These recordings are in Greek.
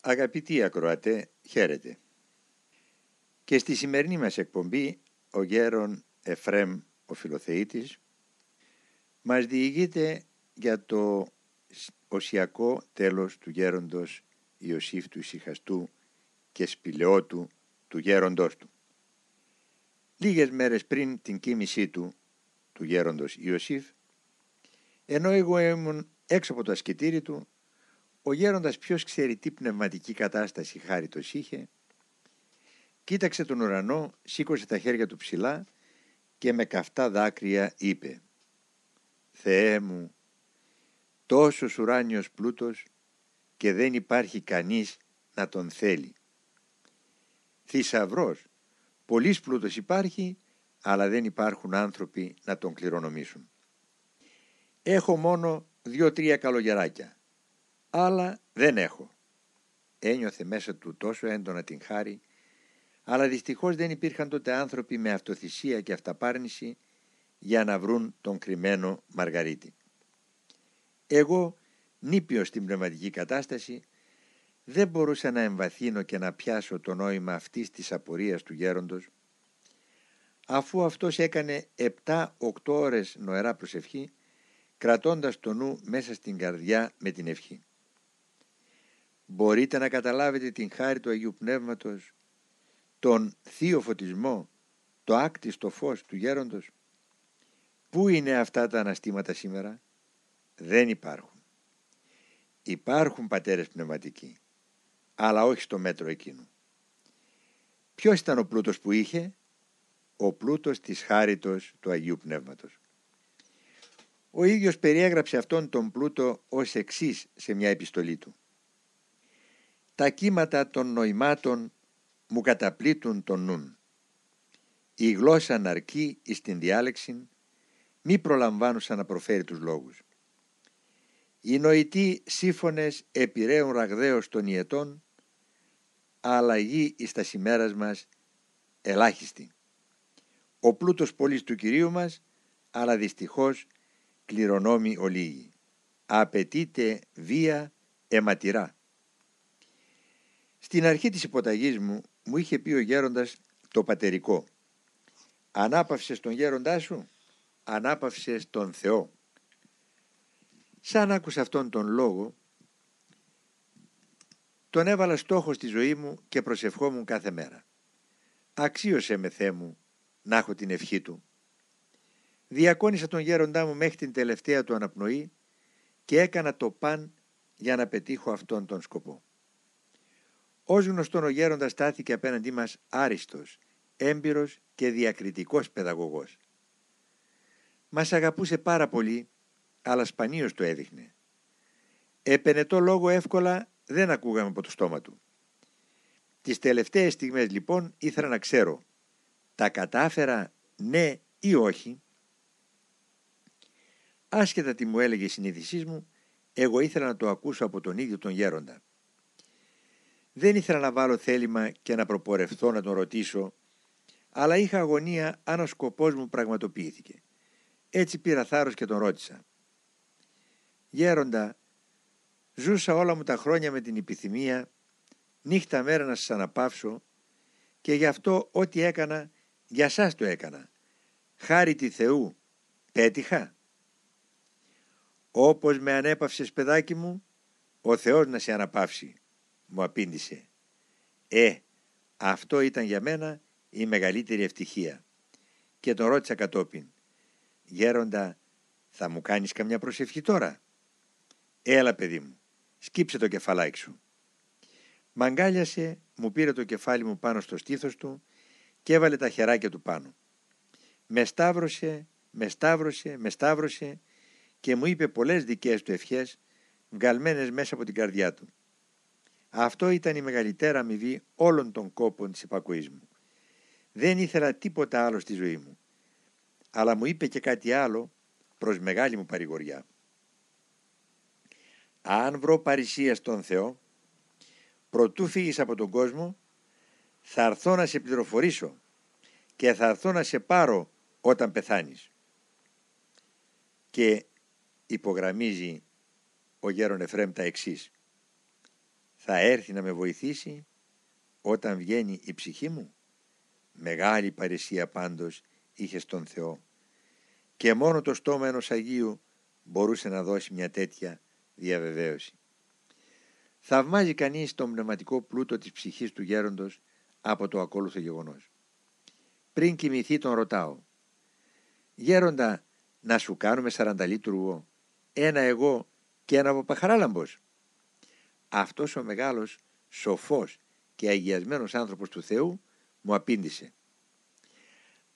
Αγαπητοί ακροατέ, χαίρετε. Και στη σημερινή μας εκπομπή ο γέρον Εφρέμ ο Φιλοθεήτης μας διηγείται για το οσιακό τέλος του γέροντος Ιωσήφ του Ισυχαστού και σπηλαιότου του γέροντός του. Λίγες μέρες πριν την κοίμησή του, του γέροντος Ιωσήφ, ενώ εγώ ήμουν έξω από το ασκητήρι του, ο γέροντας ποιος ξέρει τι πνευματική κατάσταση χάριτος είχε, κοίταξε τον ουρανό, σήκωσε τα χέρια του ψηλά και με καυτά δάκρυα είπε «Θεέ μου, τόσος ουράνιος πλούτος και δεν υπάρχει κανείς να τον θέλει. Θησαυρός, πολλής πλούτος υπάρχει, αλλά δεν υπάρχουν άνθρωποι να τον κληρονομήσουν. Έχω μόνο δύο-τρία καλογεράκια, αλλά δεν έχω. Ένιωθε μέσα του τόσο έντονα την χάρη, αλλά δυστυχώς δεν υπήρχαν τότε άνθρωποι με αυτοθυσία και αυταπάρνηση για να βρουν τον κρυμμένο Μαργαρίτη. Εγώ, νήπιος στην πνευματική κατάσταση, δεν μπορούσα να εμβαθύνω και να πιάσω το νόημα αυτής της απορίας του γέροντος, αφού αυτός έκανε 7-8 ώρες νοερά προσευχή, κρατώντας το νου μέσα στην καρδιά με την ευχή. Μπορείτε να καταλάβετε την χάρη του Αγίου Πνεύματος, τον θείο φωτισμό, το άκτιστο φως του γέροντος. Πού είναι αυτά τα αναστήματα σήμερα; Δεν υπάρχουν. Υπάρχουν πατέρες πνευματικοί, αλλά όχι στο μέτρο εκείνου. Ποιος ήταν ο πλούτος που είχε; Ο πλούτος της χάριτος του Αγίου Πνεύματος. Ο ίδιος περιέγραψε αυτόν τον πλούτο ως εξής σε μια επιστολή του. Τα κύματα των νοημάτων μου καταπλήττουν τον νουν. Η γλώσσα ναρκεί εις την διάλεξη, μη προλαμβάνουσα να προφέρει τους λόγους. Οι νοητοί σύφωνες επιραίουν ραγδαίως των ιετών, αλλαγή εις τα σημέρας μας ελάχιστη. Ο πλούτος πολύς του Κυρίου μας, αλλά δυστυχώς κληρονόμη ολίγη. Απαιτείται βία αιματηρά. Στην αρχή της υποταγής μου μου είχε πει ο γέροντας το πατερικό. Ανάπαυσες τον γέροντά σου, ανάπαυσες τον Θεό. Σαν άκουσα αυτόν τον λόγο, τον έβαλα στόχος στη ζωή μου και προσευχόμουν κάθε μέρα. Αξίωσε με Θεέ μου να έχω την ευχή του. Διακόνησα τον γέροντά μου μέχρι την τελευταία του αναπνοή και έκανα το παν για να πετύχω αυτόν τον σκοπό. Ως γνωστόν ο γέροντας στάθηκε απέναντί μας άριστος, έμπειρος και διακριτικός παιδαγωγός. Μας αγαπούσε πάρα πολύ, αλλά σπανίως το έδειχνε. Επενετό λόγο εύκολα δεν ακούγαμε από το στόμα του. Τις τελευταίες στιγμές λοιπόν ήθελα να ξέρω, τα κατάφερα ναι ή όχι; Άσχετα τι μου έλεγε η συνείδησής μου, εγώ ήθελα να το ακούσω από τον ίδιο τον γέροντα. Δεν ήθελα να βάλω θέλημα και να προπορευθώ να τον ρωτήσω, αλλά είχα αγωνία αν ο σκοπός μου πραγματοποιήθηκε. Έτσι πήρα θάρρος και τον ρώτησα. Γέροντα, ζούσα όλα μου τα χρόνια με την επιθυμία, νύχτα μέρα να σας αναπαύσω και γι' αυτό ό,τι έκανα, για σας το έκανα. Χάρη τη Θεού, πέτυχα. Όπως με ανέπαυσες παιδάκι μου, ο Θεός να σε αναπαύσει μου απήντησε. «Ε, αυτό ήταν για μένα η μεγαλύτερη ευτυχία». Και τον ρώτησα κατόπιν. «Γέροντα, θα μου κάνεις καμιά προσευχή τώρα» «Έλα παιδί μου, σκύψε το κεφαλάκι σου». Μ' αγκάλιασε, μου πήρε το κεφάλι μου πάνω στο στήθος του και έβαλε τα χεράκια του πάνω. Με σταύρωσε, με σταύρωσε, με σταύρωσε και μου είπε πολλές δικές του ευχές βγαλμένες μέσα από την καρδιά του. Αυτό ήταν η μεγαλύτερα αμοιβή όλων των κόπων της υπακοής μου. Δεν ήθελα τίποτα άλλο στη ζωή μου. Αλλά μου είπε και κάτι άλλο προς μεγάλη μου παρηγοριά. Αν βρω παρησία στον Θεό, προτού φύγεις από τον κόσμο, θα έρθω να σε πληροφορήσω και θα έρθω να σε πάρω όταν πεθάνεις. Και υπογραμμίζει ο γέρον Εφρέμ τα εξής. Θα έρθει να με βοηθήσει όταν βγαίνει η ψυχή μου. Μεγάλη παρησία πάντως είχε στον Θεό και μόνο το στόμα ενός Αγίου μπορούσε να δώσει μια τέτοια διαβεβαίωση. Θαυμάζει κανείς τον πνευματικό πλούτο της ψυχής του γέροντος από το ακόλουθο γεγονός. Πριν κοιμηθεί τον ρωτάω «Γέροντα, να σου κάνουμε σαρανταλίτουργο, ένα εγώ και ένα παπαχαράλαμπος». Αυτός ο μεγάλος, σοφός και αγιασμένος άνθρωπος του Θεού μου απήντησε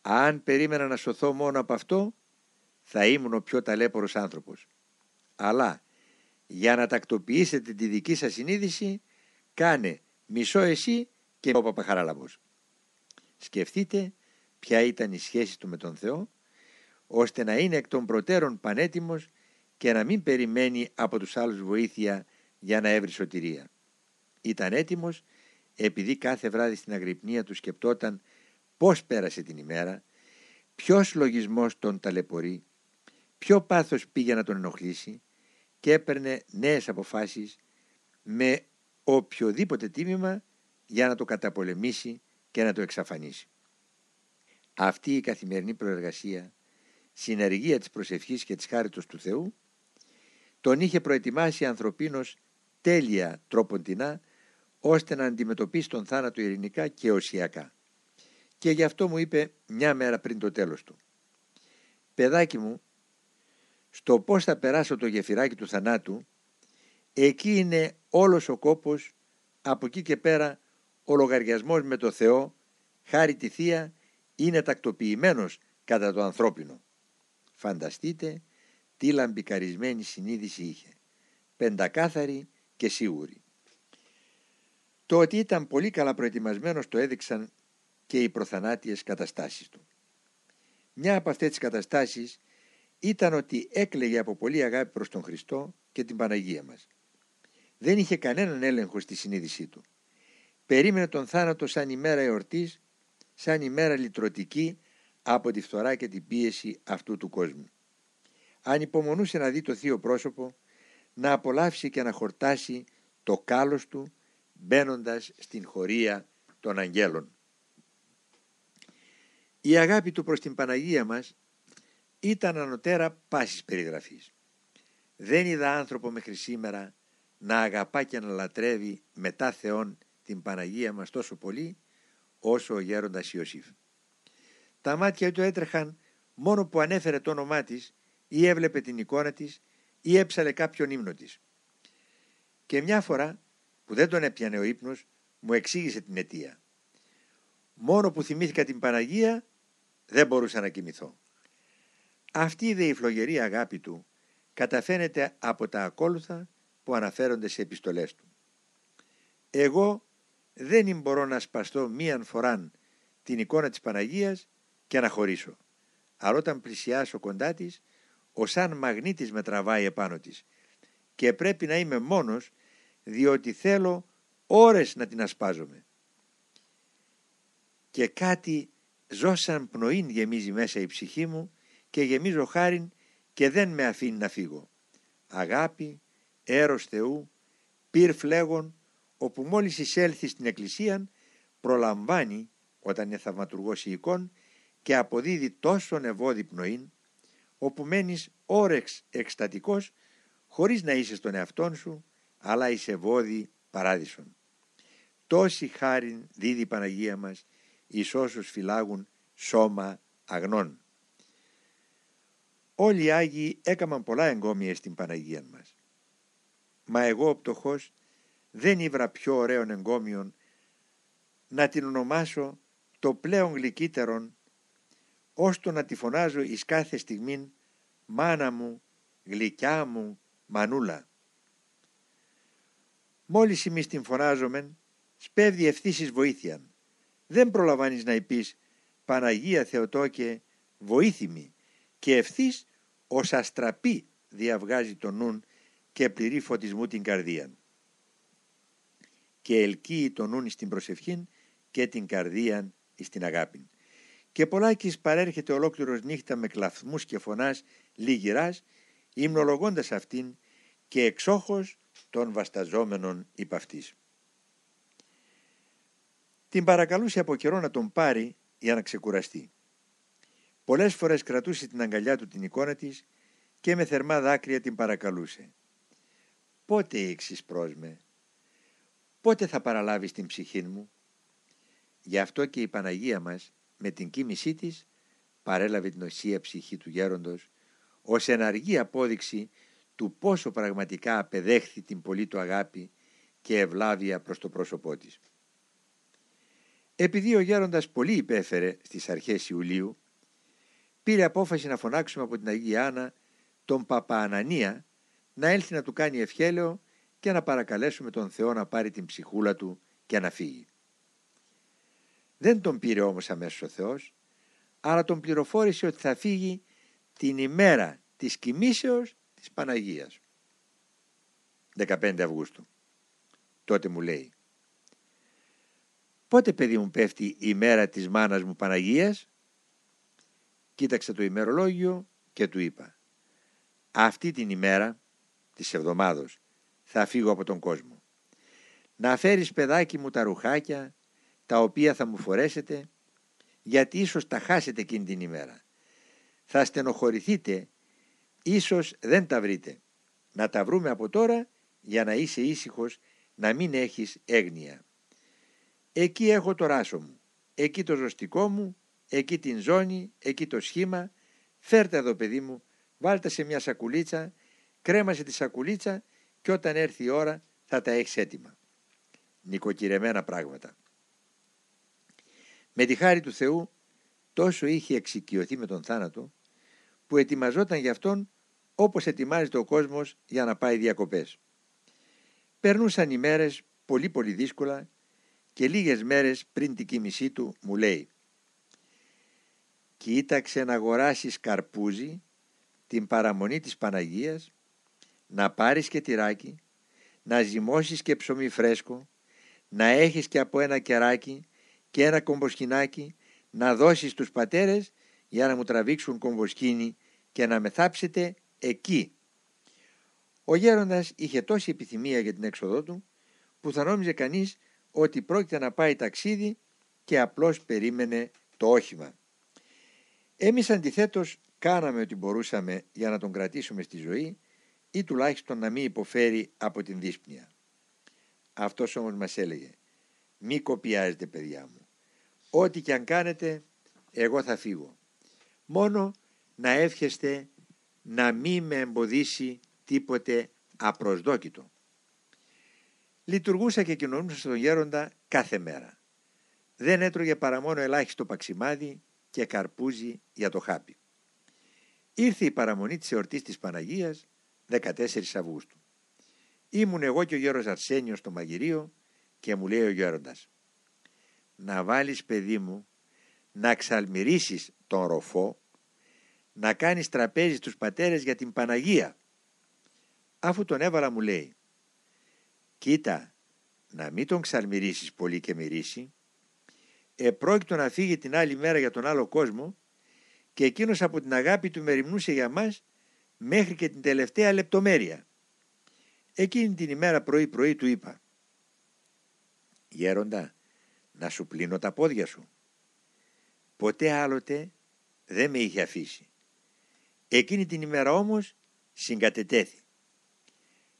«Αν περίμενα να σωθώ μόνο από αυτό, θα ήμουν ο πιο ταλέπορος άνθρωπος. Αλλά για να τακτοποιήσετε τη δική σας συνείδηση, κάνε μισό εσύ και ο Παπαχαράλαμπος. Σκεφτείτε ποια ήταν η σχέση του με τον Θεό, ώστε να είναι εκ των προτέρων πανέτοιμος και να μην περιμένει από τους άλλους βοήθεια για να έβρει σωτηρία. Ήταν έτοιμος επειδή κάθε βράδυ στην αγρυπνία του σκεπτόταν πώς πέρασε την ημέρα, ποιος λογισμός τον ταλαιπωρεί, ποιο πάθος πήγε να τον ενοχλήσει και έπαιρνε νέες αποφάσεις με οποιοδήποτε τίμημα για να το καταπολεμήσει και να το εξαφανίσει. Αυτή η καθημερινή προεργασία, συνεργία της προσευχής και της χάριτος του Θεού, τον είχε προετοιμάσει ανθρωπίνος τέλεια τρόποντινά, ώστε να αντιμετωπίσει τον θάνατο ειρηνικά και οσιακά. Και γι' αυτό μου είπε μια μέρα πριν το τέλος του. «Παιδάκι μου, στο πώς θα περάσω το γεφυράκι του θανάτου, εκεί είναι όλος ο κόπος, από εκεί και πέρα ο λογαριασμός με το Θεό, χάρη τη Θεία, είναι τακτοποιημένος κατά το ανθρώπινο. Φανταστείτε τι λαμπικαρισμένη συνείδηση είχε, πεντακάθαρη και σίγουρη. Το ότι ήταν πολύ καλά προετοιμασμένος το έδειξαν και οι προθανάτιες καταστάσεις του. Μια από αυτές τις καταστάσεις ήταν ότι έκλαιγε από πολύ αγάπη προς τον Χριστό και την Παναγία μας. Δεν είχε κανέναν έλεγχο στη συνείδησή του. Περίμενε τον θάνατο σαν ημέρα εορτής, σαν ημέρα λυτρωτική από τη φθορά και την πίεση αυτού του κόσμου. Αν υπομονούσε να δει το θείο πρόσωπο, να απολαύσει και να χορτάσει το κάλος του μπαίνοντας στην χωρία των αγγέλων. Η αγάπη του προς την Παναγία μας ήταν ανωτέρα πάσης περιγραφής. Δεν είδα άνθρωπο μέχρι σήμερα να αγαπά και να λατρεύει μετά Θεόν την Παναγία μας τόσο πολύ όσο ο γέροντας Ιωσήφ. Τα μάτια του έτρεχαν μόνο που ανέφερε το όνομά της ή έβλεπε την εικόνα της ή έψαλε κάποιον ύμνο της. Και μια φορά που δεν τον έπιανε ο ύπνος μου εξήγησε την αιτία. Μόνο που θυμήθηκα την Παναγία δεν μπορούσα να κοιμηθώ. Αυτή η η φλογερή αγάπη του καταφαίνεται από τα ακόλουθα που αναφέρονται σε επιστολές του. Εγώ δεν μπορώ να σπαστώ μίαν φοράν την εικόνα της Παναγίας και να χωρίσω. Αλλά όταν πλησιάσω κοντά της, ο σαν μαγνήτης με τραβάει επάνω της και πρέπει να είμαι μόνος διότι θέλω ώρες να την ασπάζομαι. Και κάτι ζώσαν πνοήν γεμίζει μέσα η ψυχή μου και γεμίζω χάριν και δεν με αφήνει να φύγω. Αγάπη, έρος Θεού, πυρ φλέγον, όπου μόλις εισέλθει στην εκκλησία προλαμβάνει όταν είναι θαυματουργός εικόν και αποδίδει τόσο νεβόδι πνοήν, όπου μένεις όρεξ εκστατικός χωρίς να είσαι στον εαυτόν σου, αλλά είσαι βόδι παράδεισον. Τόση χάριν δίδει η Παναγία μας εις όσους φυλάγουν σώμα αγνών. Όλοι οι Άγιοι έκαναν πολλά εγκόμια στην Παναγία μας. Μα εγώ ο πτωχός δεν ήβρα πιο ωραίων εγκόμιων να την ονομάσω το πλέον γλυκύτερον ώστε να τη φωνάζω εις κάθε στιγμήν «Μάνα μου, γλυκιά μου, μανούλα». Μόλις εμείς την φωνάζομεν, σπέβδει ευθύσεις βοήθειαν. Δεν προλαμβάνεις να είπεις «Παναγία Θεοτόκε, βοήθημη» και ευθύς ως αστραπή διαβγάζει το νουν και πληρεί φωτισμού την καρδία. Και ελκύει το νουν στην προσευχήν και την καρδία στην αγάπη. Και πολλάκις παρέρχεται ολόκληρος νύχτα με κλαθμούς και φωνάς λίγηράς, υμνολογώντας αυτήν και εξόχως των βασταζόμενων υπ' αυτής. Την παρακαλούσε από καιρό να τον πάρει για να ξεκουραστεί. Πολλές φορές κρατούσε την αγκαλιά του την εικόνα της και με θερμά δάκρυα την παρακαλούσε. «Πότε ήξεις πρόσμε, πότε θα παραλάβεις την ψυχή μου» Γι' αυτό και η Παναγία μας με την κοίμησή της παρέλαβε την οσία ψυχή του γέροντος ως εναργή απόδειξη του πόσο πραγματικά απεδέχθη την πολύ του αγάπη και ευλάβεια προς το πρόσωπό της. Επειδή ο γέροντας πολύ υπέφερε στις αρχές Ιουλίου, πήρε απόφαση να φωνάξουμε από την Αγία Άννα τον Παπα Ανανία να έλθει να του κάνει ευχέλαιο και να παρακαλέσουμε τον Θεό να πάρει την ψυχούλα του και να φύγει. Δεν τον πήρε όμως αμέσως ο Θεός, αλλά τον πληροφόρησε ότι θα φύγει την ημέρα της κοιμήσεως της Παναγίας. 15 Αυγούστου. Τότε μου λέει «Πότε παιδί μου πέφτει η ημέρα της μάνας μου Παναγίας» Κοίταξε το ημερολόγιο και του είπα «Αυτή την ημέρα της εβδομάδος θα φύγω από τον κόσμο. Να φέρεις παιδάκι μου τα ρουχάκια, τα οποία θα μου φορέσετε, γιατί ίσως τα χάσετε εκείνη την ημέρα. Θα στενοχωρηθείτε, ίσως δεν τα βρείτε. Να τα βρούμε από τώρα για να είσαι ήσυχος, να μην έχεις έγνοια. Εκεί έχω το ράσο μου, εκεί το ζωστικό μου, εκεί την ζώνη, εκεί το σχήμα. Φέρτε εδώ παιδί μου, βάλτε σε μια σακουλίτσα, κρέμασε τη σακουλίτσα και όταν έρθει η ώρα θα τα έχεις έτοιμα. Νοικοκυρεμένα πράγματα. Με τη χάρη του Θεού τόσο είχε εξοικειωθεί με τον θάνατο που ετοιμαζόταν για αυτόν όπως ετοιμάζεται ο κόσμος για να πάει διακοπές. Περνούσαν οι μέρες πολύ πολύ δύσκολα και λίγες μέρες πριν την κοίμησή του μου λέει «Κοίταξε να αγοράσεις καρπούζι την παραμονή της Παναγίας, να πάρεις και τυράκι, να ζυμώσεις και ψωμί φρέσκο, να έχεις και από ένα κεράκι και ένα κομποσκινάκι να δώσεις στους πατέρες για να μου τραβήξουν κομποσκίνη και να με θάψετε εκεί. Ο γέροντας είχε τόση επιθυμία για την έξοδό του που θα νόμιζε κανείς ότι πρόκειται να πάει ταξίδι και απλώς περίμενε το όχημα. Εμείς αντιθέτως κάναμε ό,τι μπορούσαμε για να τον κρατήσουμε στη ζωή ή τουλάχιστον να μην υποφέρει από την δύσπνοια. Αυτός όμως μας έλεγε «Μη κοπιάζετε παιδιά μου, ό,τι και αν κάνετε εγώ θα φύγω. Μόνο να εύχεστε να μη με εμποδίσει τίποτε απροσδόκητο. Λειτουργούσα και κοινωνούσα στον γέροντα κάθε μέρα. Δεν έτρωγε παρά μόνο ελάχιστο παξιμάδι και καρπούζι για το χάπι. Ήρθε η παραμονή της εορτής της Παναγίας 14 Αυγούστου. Ήμουν εγώ και ο γέρος Αρσένιος στο μαγειρίο και μου λέει ο γέροντας «Να βάλεις παιδί μου να ξαλμυρίσεις τον ροφό να κάνεις τραπέζι στους πατέρες για την Παναγία. Αφού τον έβαλα μου λέει «Κοίτα, να μην τον ξαλμυρίσεις πολύ και μυρίσει, επρόκειτο να φύγει την άλλη μέρα για τον άλλο κόσμο και εκείνος από την αγάπη του μεριμνούσε για μας μέχρι και την τελευταία λεπτομέρεια. Εκείνη την ημέρα πρωί πρωί του είπα «Γέροντα, να σου πλύνω τα πόδια σου». Ποτέ άλλοτε δεν με είχε αφήσει. Εκείνη την ημέρα όμως συγκατετέθη.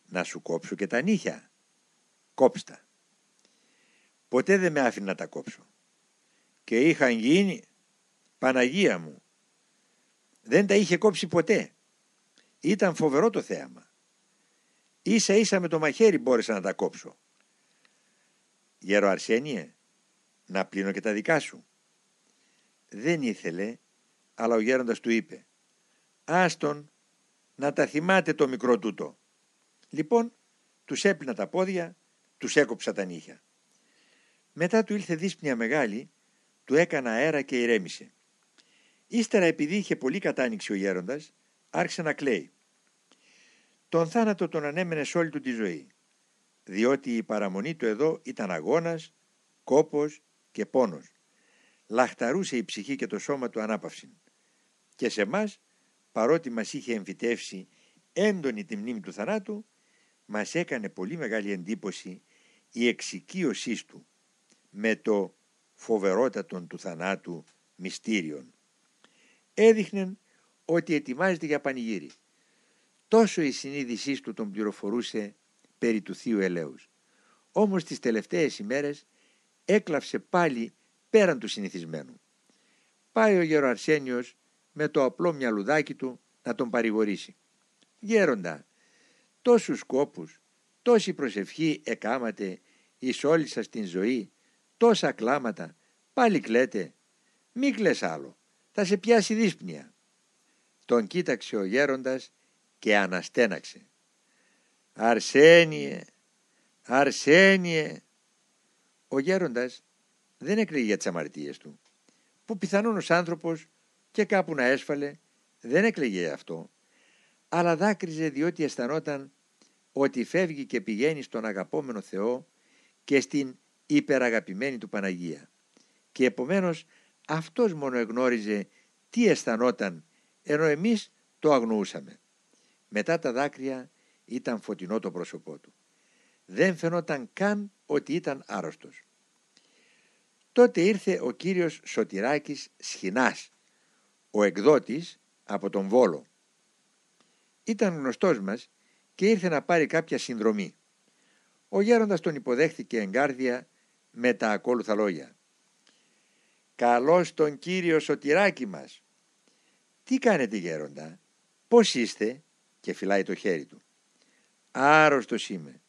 Να σου κόψω και τα νύχια. Κόψτα. Ποτέ δεν με άφηνε να τα κόψω. Και είχαν γίνει Παναγία μου. Δεν τα είχε κόψει ποτέ. Ήταν φοβερό το θέαμα. Ίσα ίσα με το μαχαίρι μπόρεσα να τα κόψω. Γέρο Αρσένιε, να πλύνω και τα δικά σου. Δεν ήθελε, αλλά ο γέροντας του είπε «Άστον να τα θυμάται το μικρό τούτο». Λοιπόν, τους έπλυνα τα πόδια, τους έκοψα τα νύχια. Μετά του ήλθε δύσπνοια μεγάλη, του έκανα αέρα και ηρέμησε. Ύστερα επειδή είχε πολύ κατάνοιξη ο γέροντας, άρχισε να κλαίει. Τον θάνατο τον ανέμενε σε όλη του τη ζωή, διότι η παραμονή του εδώ ήταν αγώνας, κόπος και πόνος. Λαχταρούσε η ψυχή και το σώμα του ανάπαυσιν. Και σε μας παρότι μας είχε εμφυτεύσει έντονη τη μνήμη του θανάτου, μας έκανε πολύ μεγάλη εντύπωση η εξοικείωσή του με το φοβερότατον του θανάτου μυστήριον. Έδειχνε ότι ετοιμάζεται για πανηγύρι. Τόσο η συνείδησή του τον πληροφορούσε περί του Θείου Ελέους. Όμως τις τελευταίες ημέρες έκλαψε πάλι πέραν του συνηθισμένου. Πάει ο γέρο Αρσένιος με το απλό μυαλουδάκι του να τον παρηγορήσει. «Γέροντα, τόσους σκόπους, τόση προσευχή εκάματε εις όλη σας την ζωή, τόσα κλάματα, πάλι κλαίτε, μη κλαις άλλο, θα σε πιάσει δύσπνοια». Τον κοίταξε ο γέροντας και αναστέναξε. «Αρσένιε, Αρσένιε». Ο γέροντας δεν έκλαιγε για τις αμαρτίες του, που πιθανόν ως άνθρωπος και κάπου να έσφαλε δεν έκλαιγε αυτό, αλλά δάκρυζε διότι αισθανόταν ότι φεύγει και πηγαίνει στον αγαπόμενο Θεό και στην υπεραγαπημένη του Παναγία. Και επομένως αυτός μόνο εγνώριζε τι αισθανόταν ενώ εμείς το αγνοούσαμε. Μετά τα δάκρυα ήταν φωτεινό το πρόσωπό του. Δεν φαινόταν καν ότι ήταν άρρωστος. Τότε ήρθε ο κύριος Σωτηράκης Σχοινάς, ο εκδότης από τον Βόλο. Ήταν γνωστός μας και ήρθε να πάρει κάποια συνδρομή. Ο γέροντας τον υποδέχθηκε εγκάρδια με τα ακόλουθα λόγια. «Καλώς τον κύριο Σωτηράκη μας». «Τι κάνετε γέροντα, πώς είστε» και φυλάει το χέρι του. «Άρρωστος είμαι».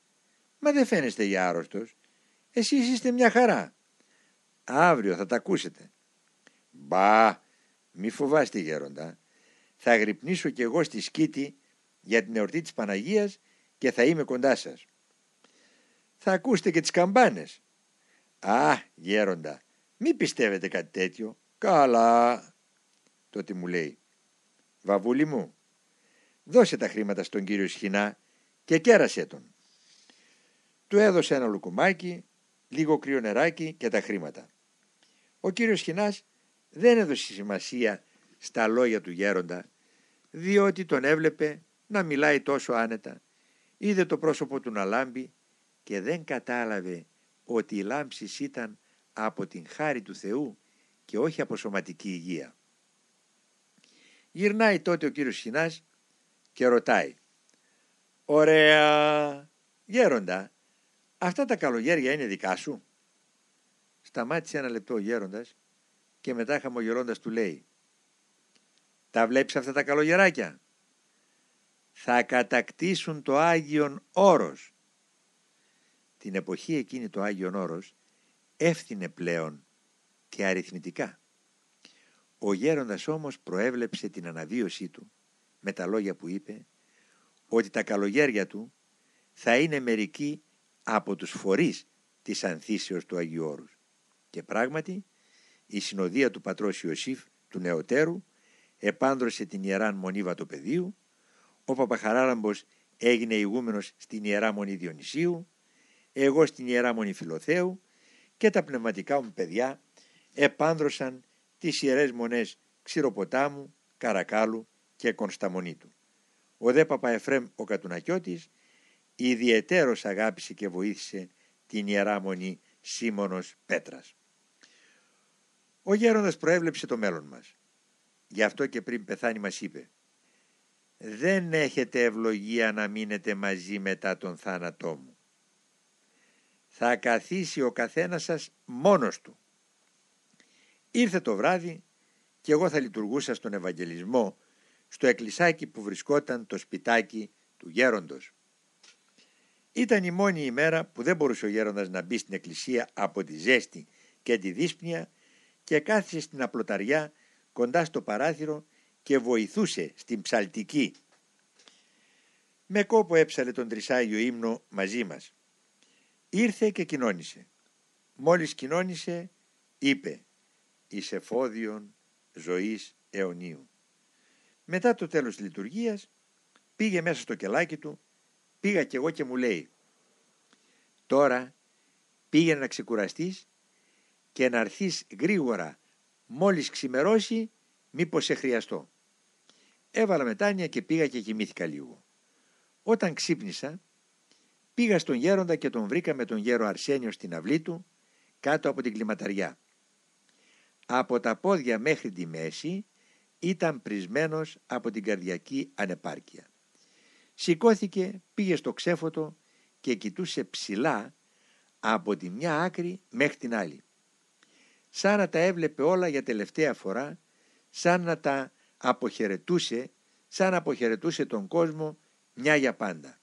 «Μα δεν φαίνεστε για άρρωστος. Εσείς είστε μια χαρά». «Αύριο θα τα ακούσετε». «Μπα, μη φοβάστε γέροντα. Θα γρυπνήσω κι εγώ στη σκήτη για την εορτή της Παναγίας και θα είμαι κοντά σας. Θα ακούσετε και τις καμπάνες. Α, γέροντα, μη πιστεύετε κάτι τέτοιο. Καλά. Τότε μου λέει, βαβούλη μου, δώσε τα χρήματα στον κύριο Σχοινά και κέρασέ τον. Του έδωσε ένα λουκουμάκι, λίγο κρύο νεράκι και τα χρήματα. Ο κύριος Σχοινάς δεν έδωσε σημασία στα λόγια του γέροντα, διότι τον έβλεπε να μιλάει τόσο άνετα. Είδε το πρόσωπο του να λάμπει και δεν κατάλαβε ότι η λάμψης ήταν από την χάρη του Θεού και όχι από σωματική υγεία. Γυρνάει τότε ο κύριος Σινάς και ρωτάει «Ωραία, γέροντα, αυτά τα καλογέρια είναι δικά σου» Σταμάτησε ένα λεπτό ο γέροντας και μετά χαμογελώντας του λέει «Τα βλέπεις αυτά τα καλογεράκια» θα κατακτήσουν το Άγιον Όρος. Την εποχή εκείνη το Άγιον Όρος έφθινε πλέον και αριθμητικά. Ο γέροντας όμως προέβλεψε την αναβίωσή του με τα λόγια που είπε ότι τα καλογέρια του θα είναι μερικοί από τους φορείς της ανθήσεως του Αγίου Όρους. Και πράγματι η συνοδεία του πατρός Ιωσήφ του Νεωτέρου επάνδρωσε την Ιεράν Μονή Βατοπεδίου ο Παπαχαράραμπος έγινε ηγούμενος στην Ιερά Μονή Διονυσίου, εγώ στην Ιερά Μονή Φιλοθέου και τα πνευματικά μου παιδιά επάνδρωσαν τις Ιερές Μονές Ξηροποτάμου, Καρακάλου και Κωνσταμονίτου. Ο δε Παπαεφρέμ ο Κατουνακιώτης ιδιαιτέρως αγάπησε και βοήθησε την Ιερά Μονή Σίμωνος Πέτρας. Ο γέροντας προέβλεψε το μέλλον μας. Γι' αυτό και πριν πεθάνει μας είπε δεν έχετε ευλογία να μείνετε μαζί μετά τον θάνατό μου. Θα καθίσει ο καθένας σας μόνος του. Ήρθε το βράδυ και εγώ θα λειτουργούσα στον Ευαγγελισμό στο εκκλησάκι που βρισκόταν το σπιτάκι του γέροντος. Ήταν η μόνη ημέρα που δεν μπορούσε ο γέροντας να μπει στην εκκλησία από τη ζέστη και τη δύσπνοια και κάθισε στην απλοταριά κοντά στο παράθυρο και βοηθούσε στην ψαλτική. Με κόπο έψαλε τον τρισάγιο ύμνο μαζί μας. Ήρθε και κοινώνησε. Μόλις κοινώνησε είπε «Εις εφόδιον ζωής αιωνίου». Μετά το τέλος της λειτουργίας πήγε μέσα στο κελάκι του, πήγα κι εγώ και μου λέει «Τώρα πήγαινε να ξεκουραστείς και να έρθεις γρήγορα μόλις ξημερώσει μήπως σε χρειαστώ». Έβαλα μετάνια και πήγα και κοιμήθηκα λίγο. Όταν ξύπνησα Πήγα στον γέροντα και τον βρήκα με τον γέρο Αρσένιο στην αυλή του, κάτω από την κλιματαριά. Από τα πόδια μέχρι τη μέση ήταν πρισμένος από την καρδιακή ανεπάρκεια. Σηκώθηκε, πήγε στο ξέφωτο και κοιτούσε ψηλά από τη μια άκρη μέχρι την άλλη. Σαν να τα έβλεπε όλα για τελευταία φορά, σαν να τα αποχαιρετούσε, σαν να αποχαιρετούσε τον κόσμο μια για πάντα.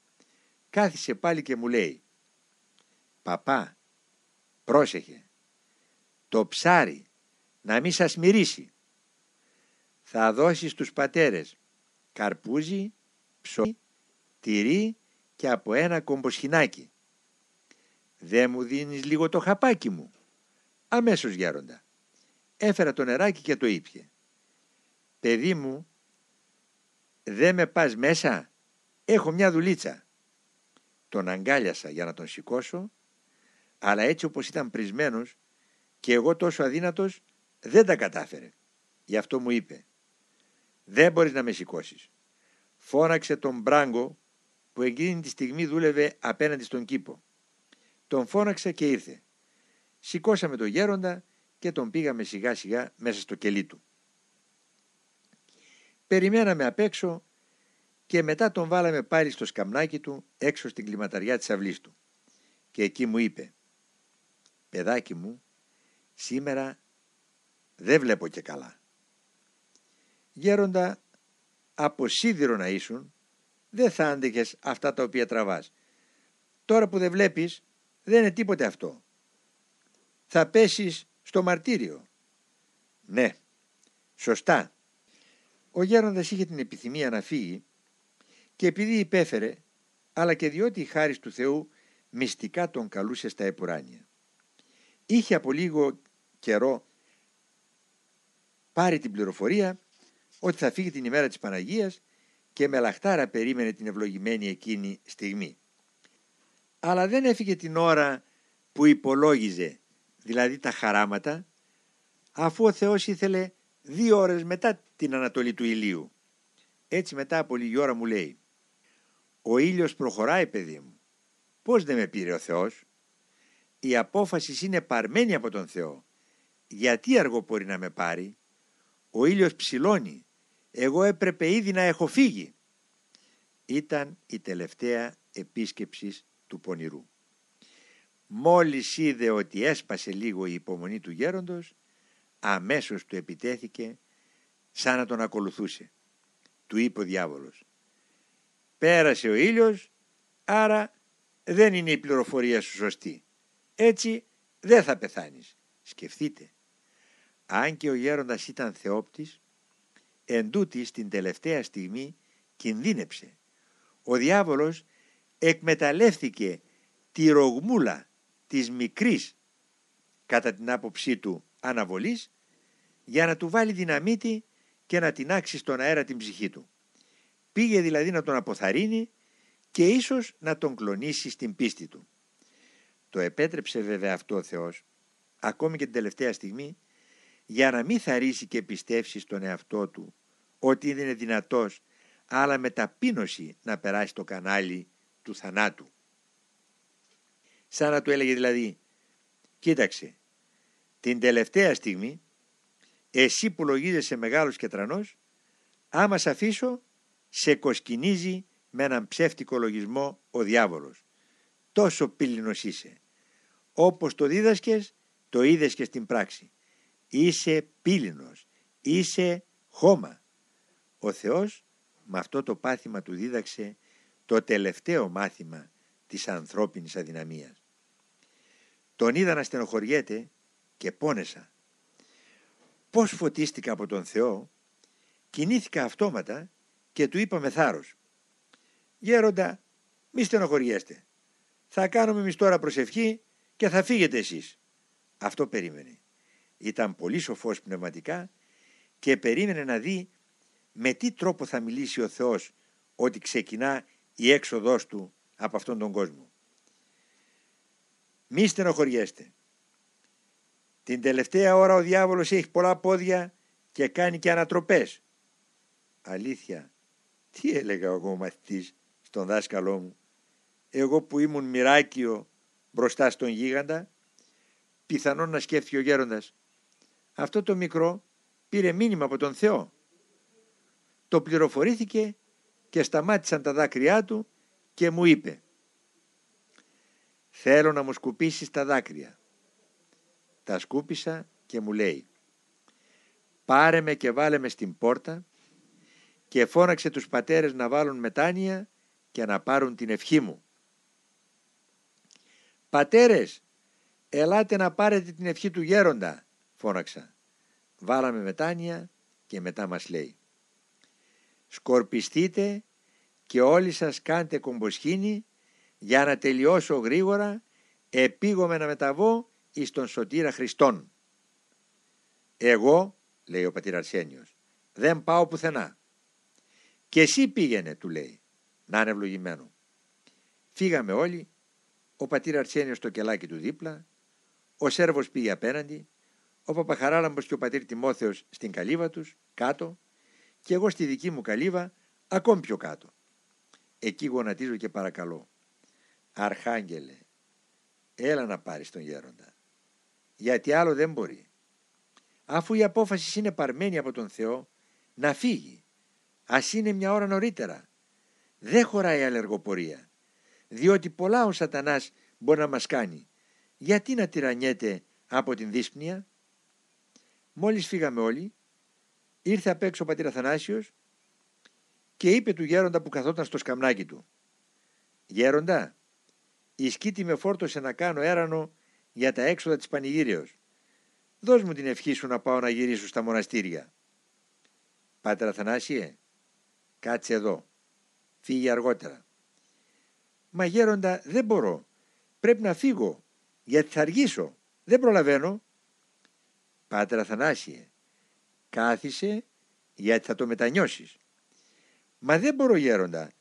Κάθισε πάλι και μου λέει «Παπά, πρόσεχε, το ψάρι να μην σας μυρίσει. Θα δώσει στους πατέρες καρπούζι, ψωμί, τυρί και από ένα κομποσχινάκι. Δεν μου δίνεις λίγο το χαπάκι μου. Αμέσως γέροντα. Έφερα το νεράκι και το ήπιε. Παιδί μου, δεν με πας μέσα, έχω μια δουλίτσα. Τον αγκάλιασα για να τον σηκώσω, αλλά έτσι όπως ήταν πρισμένος και εγώ τόσο αδύνατος δεν τα κατάφερε. Γι' αυτό μου είπε «Δεν μπορείς να με σηκώσεις. Φώναξε τον Μπράγκο που εκείνη τη στιγμή δούλευε απέναντι στον κήπο. Τον φώναξε και ήρθε. Σηκώσαμε τον γέροντα και τον πήγαμε σιγά σιγά μέσα στο κελί του. Περιμέναμε απ' έξω και μετά τον βάλαμε πάλι στο σκαμνάκι του έξω στην κλιματαριά της αυλής του. Και εκεί μου είπε «Παιδάκι μου, σήμερα δεν βλέπω και καλά». Γέροντα, από σίδηρο να ήσουν, δεν θα άντεχες αυτά τα οποία τραβάς. Τώρα που δεν βλέπεις, δεν είναι τίποτε αυτό. Θα πέσεις στο μαρτύριο. Ναι, σωστά. Ο γέροντας είχε την επιθυμία να φύγει και επειδή υπέφερε, αλλά και διότι η χάρις του Θεού μυστικά τον καλούσε στα επουράνια. Είχε από λίγο καιρό πάρει την πληροφορία ότι θα φύγει την ημέρα της Παναγίας και με λαχτάρα περίμενε την ευλογημένη εκείνη στιγμή. Αλλά δεν έφυγε την ώρα που υπολόγιζε, δηλαδή τα χαράματα, αφού ο Θεός ήθελε δύο ώρες μετά την ανατολή του ηλίου. Έτσι μετά από λίγη ώρα μου λέει «Ο ήλιος προχωράει παιδί μου, πώς δεν με πήρε ο Θεός» η απόφαση είναι παρμένη από τον Θεό. Γιατί αργό μπορεί να με πάρει; Ο ήλιος ψηλώνει εγώ έπρεπε ήδη να έχω φύγει. Ήταν η τελευταία επίσκεψη του πονηρού. Μόλις είδε ότι έσπασε λίγο η υπομονή του γέροντος, αμέσως του επιτέθηκε σαν να τον ακολουθούσε. Του είπε ο διάβολος «Πέρασε ο ήλιος, άρα δεν είναι η πληροφορία σου σωστή. Έτσι δεν θα πεθάνεις. Σκεφτείτε, αν και ο γέροντας ήταν θεόπτης, εν τούτη στην τελευταία στιγμή κινδύνεψε. Ο διάβολος εκμεταλλεύθηκε τη ρογμούλα της μικρής κατά την άποψή του αναβολής για να του βάλει δυναμίτη και να την άξει στον αέρα την ψυχή του. Πήγε δηλαδή να τον αποθαρρύνει και ίσως να τον κλονίσει στην πίστη του. Το επέτρεψε βέβαια αυτό ο Θεός, ακόμη και την τελευταία στιγμή, για να μην θαρρήσει και πιστέψει στον εαυτό του ότι είναι δυνατός αλλά με ταπείνωση να περάσει το κανάλι του θανάτου. Σαν να του έλεγε δηλαδή «Κοίταξε, την τελευταία στιγμή εσύ που λογίζεσαι μεγάλος και τρανός άμα σε αφήσω σε κοσκινίζει με έναν ψεύτικο λογισμό ο διάβολος. Τόσο πύληνος είσαι. Όπως το δίδασκες το είδες και στην πράξη. Είσαι πύληνος. Είσαι χώμα. Ο Θεός με αυτό το πάθημα του δίδαξε το τελευταίο μάθημα της ανθρώπινης αδυναμίας. Τον είδα να στενοχωριέται και πόνεσα. Πώς φωτίστηκα από τον Θεό, κινήθηκα αυτόματα και του είπα με θάρρος. «Γέροντα, μη στενοχωριέστε. Θα κάνουμε εμείς τώρα προσευχή και θα φύγετε εσείς». Αυτό περίμενε. Ήταν πολύ σοφός πνευματικά και περίμενε να δει με τι τρόπο θα μιλήσει ο Θεός ότι ξεκινά η έξοδός του από αυτόν τον κόσμο. Μη στενοχωριέστε. Την τελευταία ώρα ο διάβολος έχει πολλά πόδια και κάνει και ανατροπές. Αλήθεια, τι έλεγα εγώ μαθητής στον δάσκαλό μου; εγώ που ήμουν μοιράκιο μπροστά στον γίγαντα, πιθανόν να σκέφτηκε ο γέροντας. Αυτό το μικρό πήρε μήνυμα από τον Θεό. Το πληροφορήθηκε και σταμάτησαν τα δάκρυά του και μου είπε «Θέλω να μου σκουπίσεις τα δάκρυα». Τα σκούπισα και μου λέει «Πάρε με και βάλε μες στην πόρτα και φώναξε τους πατέρες να βάλουν μετάνοια και να πάρουν την ευχή μου». «Πατέρες, ελάτε να πάρετε την ευχή του γέροντα», φώναξα. Βάλαμε μετάνοια και μετά μας λέει «Σκορπιστείτε και όλοι σας κάντε κομποσχήνη για να τελειώσω γρήγορα επίγομαι να μεταβώ εις τον Σωτήρα Χριστόν». «Εγώ», λέει ο πατήρ Αρσένιος, «δεν πάω πουθενά». «Και εσύ πήγαινε», του λέει, «να είναι ευλογημένο». Φύγαμε όλοι, ο πατήρ Αρσένιος στο κελάκι του δίπλα, ο Σέρβος πήγε απέναντι, ο Παπαχαράλαμπος και ο πατήρ Τιμόθεος στην καλύβα τους, κάτω, και εγώ στη δική μου καλύβα, ακόμη πιο κάτω. Εκεί γονατίζω και παρακαλώ. Αρχάγγελε, έλα να πάρεις τον γέροντα. Γιατί άλλο δεν μπορεί. Αφού η απόφαση είναι παρμένη από τον Θεό, να φύγει. Ας είναι μια ώρα νωρίτερα. Δεν χωράει αλλεργοπορία. Διότι πολλά ο σατανάς μπορεί να μας κάνει. Γιατί να τυραννιέται από την δύσπνοια; Μόλις φύγαμε όλοι, ήρθε απ' έξω ο πατήρ Αθανάσιος και είπε του γέροντα που καθόταν στο σκαμνάκι του «Γέροντα, η σκήτη με φόρτωσε να κάνω έρανο για τα έξοδα της πανηγύριος. Δώσ' μου την ευχή σου να πάω να γυρίσω στα μοναστήρια». «Πάτερ Αθανάσιε, κάτσε εδώ, φύγει αργότερα». «Μα γέροντα δεν μπορώ, πρέπει να φύγω, γιατί θα αργήσω, δεν προλαβαίνω». «Πάτερ Αθανάσιε, κάθισε γιατί θα το μετανιώσεις. Μα δεν μπορώ γέροντα.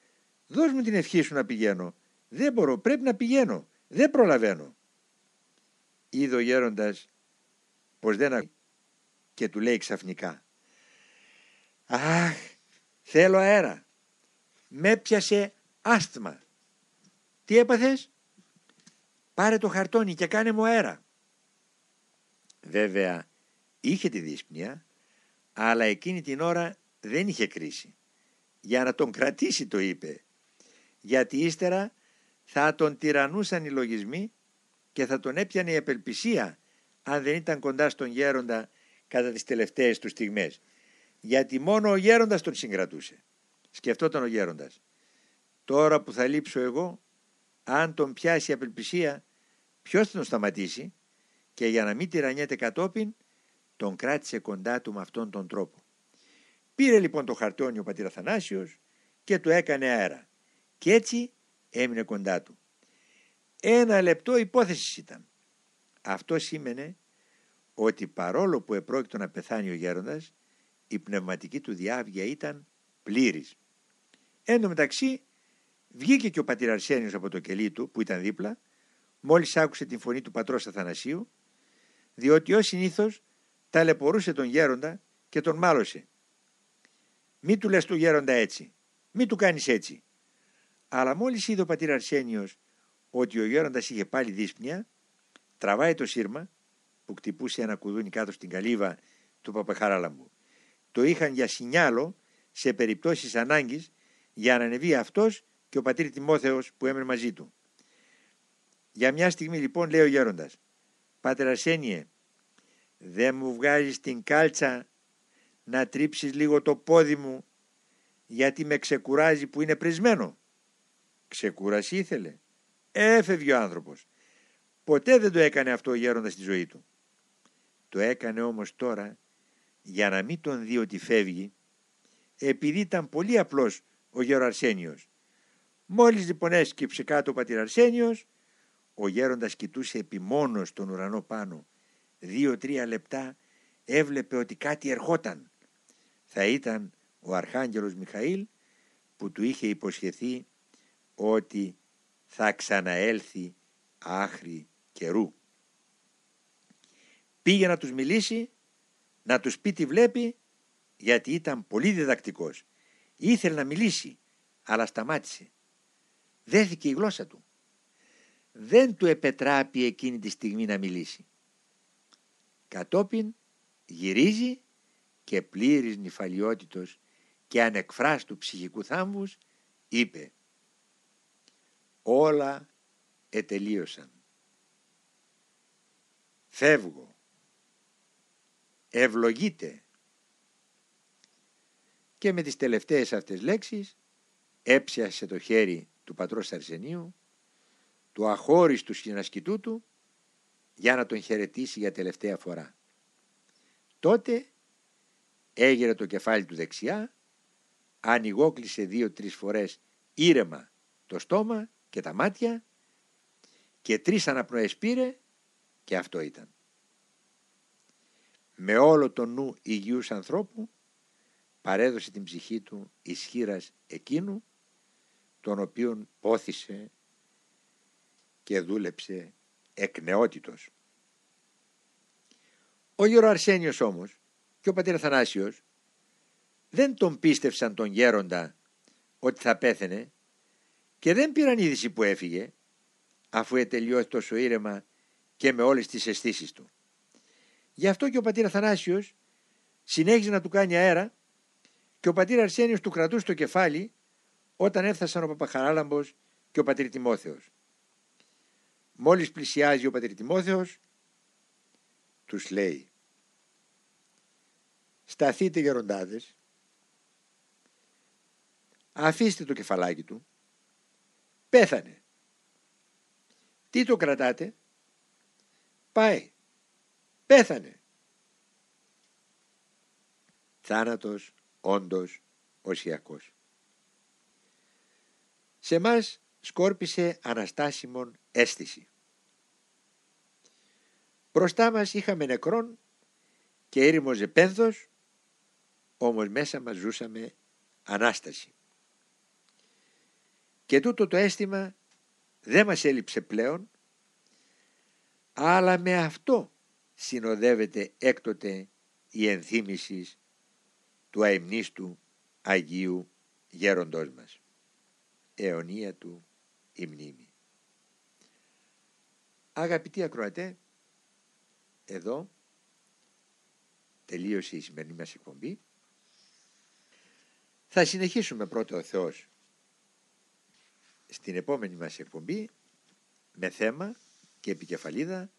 Δώσ' μου την ευχή σου να πηγαίνω. Δεν μπορώ, πρέπει να πηγαίνω. Δεν προλαβαίνω. Είδε ο γέροντας πως δεν και του λέει ξαφνικά. Αχ, θέλω αέρα. Με πιασε άσθμα. Τι έπαθες; Πάρε το χαρτόνι και κάνε μου αέρα. Βέβαια, είχε τη δύσπνοια, αλλά εκείνη την ώρα δεν είχε κρίση για να τον κρατήσει το είπε γιατί ύστερα θα τον τυραννούσαν οι λογισμοί και θα τον έπιανε η απελπισία αν δεν ήταν κοντά στον γέροντα κατά τις τελευταίες του στιγμές. Γιατί μόνο ο γέροντας τον συγκρατούσε. Σκεφτόταν ο γέροντας. Τώρα που θα λείψω εγώ αν τον πιάσει η απελπισία ποιος θα τον σταματήσει και για να μην τυραννιέται κατόπιν τον κράτησε κοντά του με αυτόν τον τρόπο Πήρε λοιπόν το χαρτόνι ο πατήρ Αθανάσιος και του έκανε αέρα. Και έτσι έμεινε κοντά του. Ένα λεπτό υπόθεσης ήταν. Αυτό σήμαινε ότι παρόλο που επρόκειτο να πεθάνει ο γέροντας η πνευματική του διάβγεια ήταν πλήρης. Εν τω μεταξύ βγήκε και ο πατήρ Αρσένιος από το κελί του που ήταν δίπλα μόλις άκουσε την φωνή του πατρός Αθανασίου διότι ως συνήθως ταλαιπωρούσε τον γέροντα και τον μάλωσε μη του λες του γέροντα έτσι. Μη του κάνεις έτσι. Αλλά μόλις είδε ο πατήρ Αρσένιος ότι ο γέροντας είχε πάλι δύσπνοια, τραβάει το σύρμα που κτυπούσε ένα κουδούνι κάτω στην καλύβα του Παπαχαράλαμπου. Το είχαν για σινιάλο σε περιπτώσεις ανάγκης για να ανεβεί αυτός και ο πατήρ Τιμόθεος που έμενε μαζί του. Για μια στιγμή λοιπόν λέει ο γέροντας «Πάτερ Αρσένιε, δεν μου βγάζεις την κάλτσα να τρίψεις λίγο το πόδι μου γιατί με ξεκουράζει που είναι πρισμένο. Ξεκούραση ήθελε. Έφευγε ο άνθρωπος. Ποτέ δεν το έκανε αυτό ο γέροντας στη ζωή του. Το έκανε όμως τώρα για να μην τον δει ότι φεύγει επειδή ήταν πολύ απλός ο γέρος Αρσένιος. Μόλις λοιπόν έσκυψε κάτω ο πατήρ Αρσένιος ο γέροντας κοιτούσε επιμόνως τον ουρανό πάνω. Δύο-τρία λεπτά έβλεπε ότι κάτι ερχόταν θα ήταν ο Αρχάγγελος Μιχαήλ που του είχε υποσχεθεί ότι θα ξαναέλθει άχρη καιρού. Πήγε να τους μιλήσει, να τους πει τι βλέπει, γιατί ήταν πολύ διδακτικός. Ήθελε να μιλήσει, αλλά σταμάτησε. δέθηκε η γλώσσα του. Δεν του επετράπει εκείνη τη στιγμή να μιλήσει. Κατόπιν γυρίζει και πλήρης νυφαλιότητος και ανεκφράστου ψυχικού θάμβους είπε «Όλα ετελείωσαν. Φεύγω. Ευλογείτε». Και με τις τελευταίες αυτές λέξεις έψιασε το χέρι του πατρός Αρσενίου, του αχώριστου συνασκητού του, για να τον χαιρετήσει για τελευταία φορά. Τότε έγειρε το κεφάλι του δεξιά, ανοιγόκλεισε δύο-τρεις φορές ήρεμα το στόμα και τα μάτια και τρεις αναπνοές πήρε και αυτό ήταν. Με όλο το νου υγιούς ανθρώπου παρέδωσε την ψυχή του ισχύρας εκείνου τον οποίον πόθησε και δούλεψε εκνεότητος. Ο γέρο Αρσένιος όμως και ο πατήρ Αθανάσιος δεν τον πίστευσαν τον γέροντα ότι θα πέθαινε και δεν πήραν είδηση που έφυγε αφού ετελειώσει τόσο ήρεμα και με όλες τις αισθήσεις του. Γι' αυτό και ο πατήρ Αθανάσιος συνέχιζε να του κάνει αέρα και ο πατήρ Αρσένιος του κρατούσε το κεφάλι όταν έφτασαν ο Παπαχαράλαμπος και ο πατήρ Τιμόθεος. Μόλις πλησιάζει ο πατήρ Τιμόθεος, τους λέει «Σταθείτε γεροντάδες, αφήστε το κεφαλάκι του, πέθανε. Τι το κρατάτε, πάει, πέθανε. Θάνατος όντως οσιακός σε μας σκόρπισε αναστάσιμον αίσθηση. Μπροστά μας είχαμε νεκρόν και έρημοζε πένθος, όμως μέσα μας ζούσαμε Ανάσταση. Και τούτο το αίσθημα δεν μας έλειψε πλέον, αλλά με αυτό συνοδεύεται έκτοτε η ενθύμηση του αημνίστου Αγίου Γέροντός μας αιωνία του η μνήμη. Αγαπητοί ακροατέ, εδώ τελείωσε η σημερινή μας εκπομπή. Θα συνεχίσουμε πρώτο ο Θεός στην επόμενη μας εκπομπή με θέμα και επικεφαλίδα